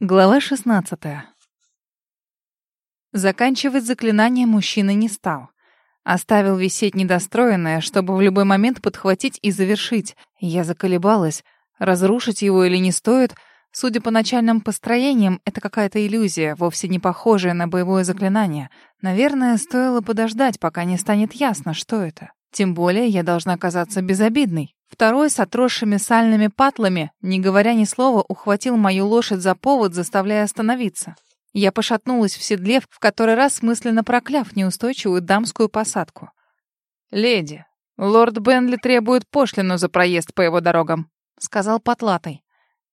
Глава 16. Заканчивать заклинание мужчина не стал. Оставил висеть недостроенное, чтобы в любой момент подхватить и завершить. Я заколебалась, разрушить его или не стоит. Судя по начальным построениям, это какая-то иллюзия, вовсе не похожая на боевое заклинание. Наверное, стоило подождать, пока не станет ясно, что это. Тем более я должна казаться безобидной. Второй с отросшими сальными патлами, не говоря ни слова, ухватил мою лошадь за повод, заставляя остановиться. Я пошатнулась в седле, в который раз мысленно прокляв неустойчивую дамскую посадку. «Леди, лорд Бенли требует пошлину за проезд по его дорогам», — сказал Потлатый.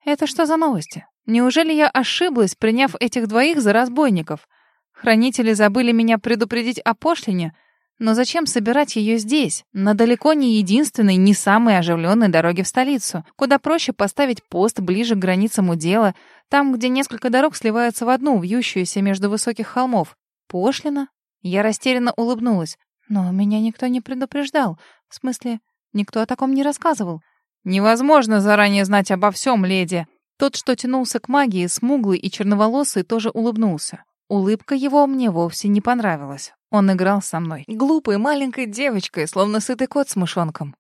«Это что за новости? Неужели я ошиблась, приняв этих двоих за разбойников? Хранители забыли меня предупредить о пошлине?» Но зачем собирать ее здесь, на далеко не единственной, не самой оживленной дороге в столицу? Куда проще поставить пост ближе к границам удела, там, где несколько дорог сливаются в одну, вьющуюся между высоких холмов. Пошлина? Я растерянно улыбнулась. Но меня никто не предупреждал. В смысле, никто о таком не рассказывал. Невозможно заранее знать обо всем, леди. Тот, что тянулся к магии, смуглый и черноволосый, тоже улыбнулся. Улыбка его мне вовсе не понравилась. Он играл со мной. Глупой маленькой девочкой, словно сытый кот с мышонком.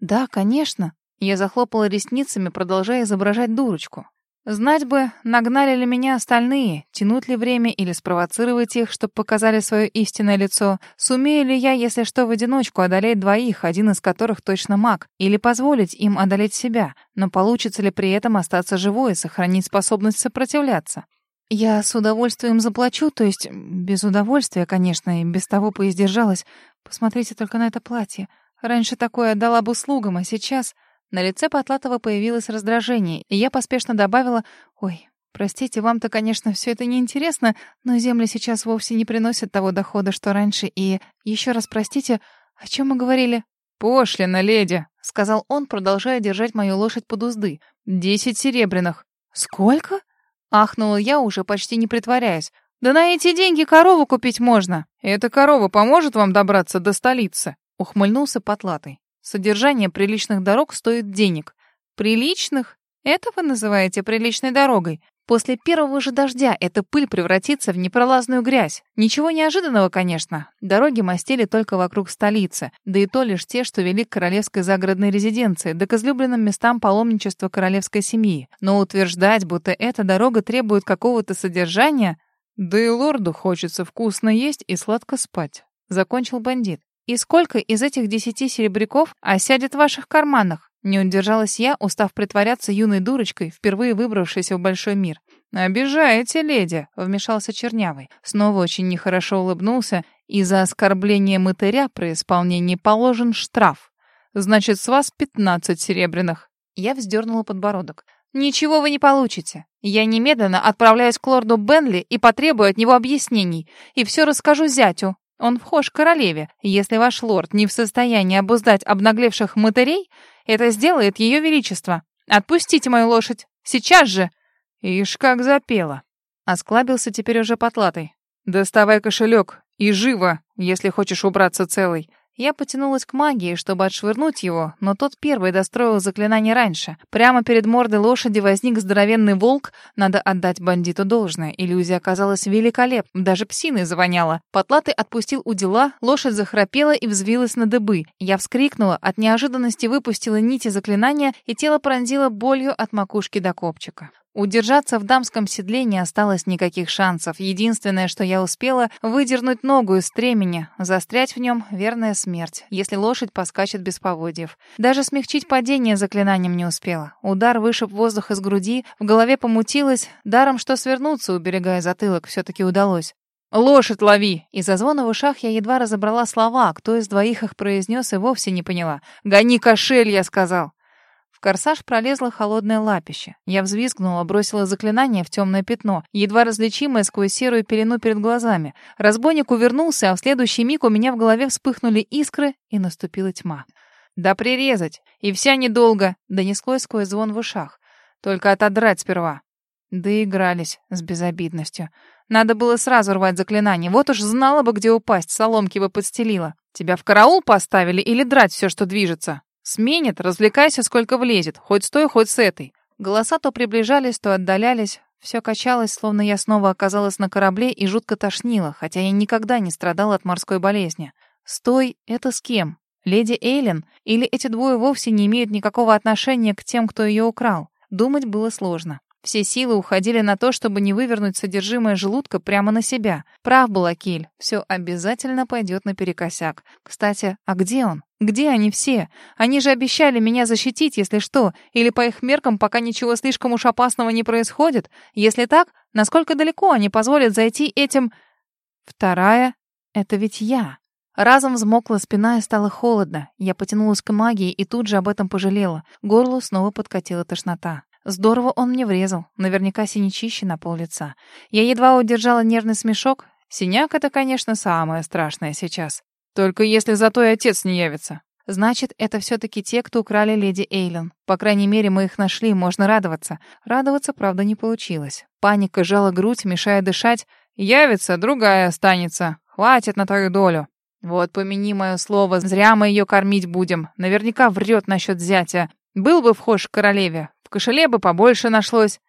«Да, конечно». Я захлопала ресницами, продолжая изображать дурочку. Знать бы, нагнали ли меня остальные, тянуть ли время или спровоцировать их, чтобы показали свое истинное лицо. Сумею ли я, если что, в одиночку одолеть двоих, один из которых точно маг, или позволить им одолеть себя, но получится ли при этом остаться живой и сохранить способность сопротивляться? Я с удовольствием заплачу, то есть без удовольствия, конечно, и без того поиздержалась. Посмотрите только на это платье. Раньше такое отдала бы услугам, а сейчас... На лице Потлатова появилось раздражение, и я поспешно добавила, «Ой, простите, вам-то, конечно, все это неинтересно, но земли сейчас вовсе не приносят того дохода, что раньше, и... Еще раз простите, о чем мы говорили?» «Пошлина, леди», — сказал он, продолжая держать мою лошадь под узды. «Десять серебряных». «Сколько?» Ахнула я, уже почти не притворяясь. «Да на эти деньги корову купить можно!» «Эта корова поможет вам добраться до столицы?» Ухмыльнулся Потлатый. «Содержание приличных дорог стоит денег». «Приличных? Это вы называете приличной дорогой? После первого же дождя эта пыль превратится в непролазную грязь. Ничего неожиданного, конечно. Дороги мастили только вокруг столицы, да и то лишь те, что вели к королевской загородной резиденции, да к излюбленным местам паломничества королевской семьи. Но утверждать, будто эта дорога требует какого-то содержания... Да и лорду хочется вкусно есть и сладко спать. Закончил бандит. И сколько из этих десяти серебряков осядет в ваших карманах? Не удержалась я, устав притворяться юной дурочкой, впервые выбравшейся в большой мир. «Обижаете, леди», — вмешался Чернявый. Снова очень нехорошо улыбнулся, и за оскорбление мытаря при исполнении положен штраф. «Значит, с вас пятнадцать серебряных». Я вздернула подбородок. «Ничего вы не получите. Я немедленно отправляюсь к лорду Бенли и потребую от него объяснений. И все расскажу зятю. Он вхож королеве. Если ваш лорд не в состоянии обуздать обнаглевших мытарей, это сделает ее величество. Отпустите мою лошадь. Сейчас же!» Ишь, как запела. Осклабился теперь уже потлатый. «Доставай кошелек. И живо, если хочешь убраться целый. Я потянулась к магии, чтобы отшвырнуть его, но тот первый достроил заклинание раньше. Прямо перед мордой лошади возник здоровенный волк. Надо отдать бандиту должное. Иллюзия оказалась великолепна, даже псиной завоняла. Потлатый отпустил удила, лошадь захрапела и взвилась на дыбы. Я вскрикнула, от неожиданности выпустила нити заклинания, и тело пронзило болью от макушки до копчика. Удержаться в дамском седле не осталось никаких шансов. Единственное, что я успела, выдернуть ногу из стремени. Застрять в нем — верная смерть, если лошадь поскачет без поводьев. Даже смягчить падение заклинанием не успела. Удар вышиб воздух из груди, в голове помутилось. Даром, что свернуться, уберегая затылок, все-таки удалось. «Лошадь лови!» Из-за звона в ушах я едва разобрала слова, кто из двоих их произнес и вовсе не поняла. «Гони кошель!» — я сказал корсаж пролезло холодное лапище. Я взвизгнула, бросила заклинание в темное пятно, едва различимое сквозь серую пелену перед глазами. Разбойник увернулся, а в следующий миг у меня в голове вспыхнули искры, и наступила тьма. «Да прирезать! И вся недолго!» — донеслось сквозь звон в ушах. «Только отодрать сперва!» Доигрались с безобидностью. Надо было сразу рвать заклинание. Вот уж знала бы, где упасть, соломки бы подстелила. Тебя в караул поставили или драть все, что движется? Сменит, развлекайся, сколько влезет, хоть с той, хоть с этой. Голоса то приближались, то отдалялись. Все качалось, словно я снова оказалась на корабле и жутко тошнило, хотя я никогда не страдала от морской болезни. «Стой, это с кем? Леди Эйлен? Или эти двое вовсе не имеют никакого отношения к тем, кто ее украл?» Думать было сложно. Все силы уходили на то, чтобы не вывернуть содержимое желудка прямо на себя. Прав был Акиль. Все обязательно пойдет наперекосяк. Кстати, а где он? Где они все? Они же обещали меня защитить, если что. Или по их меркам пока ничего слишком уж опасного не происходит? Если так, насколько далеко они позволят зайти этим... Вторая — это ведь я. Разом взмокла спина и стало холодно. Я потянулась к магии и тут же об этом пожалела. Горлу снова подкатила тошнота. Здорово он мне врезал. Наверняка синячище на пол лица. Я едва удержала нервный смешок. Синяк — это, конечно, самое страшное сейчас. Только если зато и отец не явится. Значит, это все-таки те, кто украли леди Эйлен. По крайней мере, мы их нашли, можно радоваться. Радоваться, правда, не получилось. Паника жала грудь, мешая дышать. Явится, другая останется. Хватит на твою долю. Вот, помяни мое слово, зря мы ее кормить будем. Наверняка врет насчет зятя. Был бы вхож к королеве, кошеле бы побольше нашлось.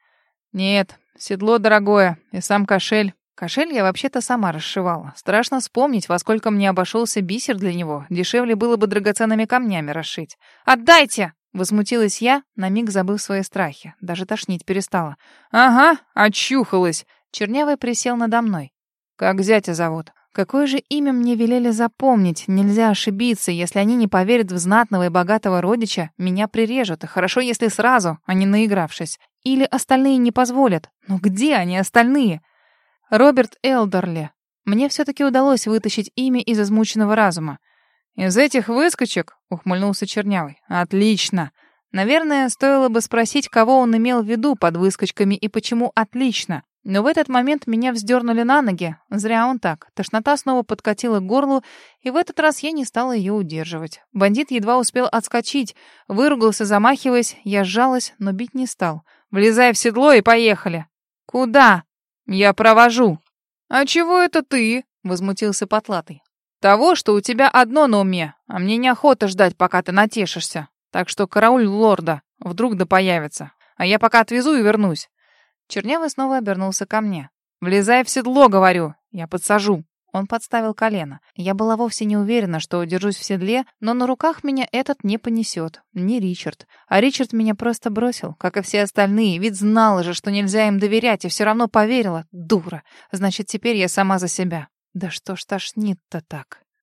Нет, седло дорогое, и сам кошель. Кошель я вообще-то сама расшивала. Страшно вспомнить, во сколько мне обошелся бисер для него. Дешевле было бы драгоценными камнями расшить. «Отдайте!» — возмутилась я, на миг забыв свои страхи. Даже тошнить перестала. «Ага, очухалась!» Чернявый присел надо мной. «Как зятя зовут?» Какое же имя мне велели запомнить? Нельзя ошибиться. Если они не поверят в знатного и богатого родича, меня прирежут. Хорошо, если сразу, а не наигравшись. Или остальные не позволят. Но где они, остальные? Роберт Элдерли. Мне все-таки удалось вытащить имя из измученного разума. «Из этих выскочек?» — ухмыльнулся Чернявый. «Отлично. Наверное, стоило бы спросить, кого он имел в виду под выскочками и почему «отлично». Но в этот момент меня вздернули на ноги. Зря он так. Тошнота снова подкатила к горлу, и в этот раз я не стала ее удерживать. Бандит едва успел отскочить. Выругался, замахиваясь. Я сжалась, но бить не стал. «Влезай в седло и поехали!» «Куда?» «Я провожу». «А чего это ты?» — возмутился Потлатый. «Того, что у тебя одно на уме, а мне неохота ждать, пока ты натешишься. Так что карауль лорда, вдруг да появится. А я пока отвезу и вернусь. Чернявый снова обернулся ко мне. «Влезай в седло, говорю! Я подсажу!» Он подставил колено. Я была вовсе не уверена, что удержусь в седле, но на руках меня этот не понесет. Не Ричард. А Ричард меня просто бросил, как и все остальные, ведь знала же, что нельзя им доверять, и все равно поверила. Дура. Значит, теперь я сама за себя. Да что ж тошнит-то так?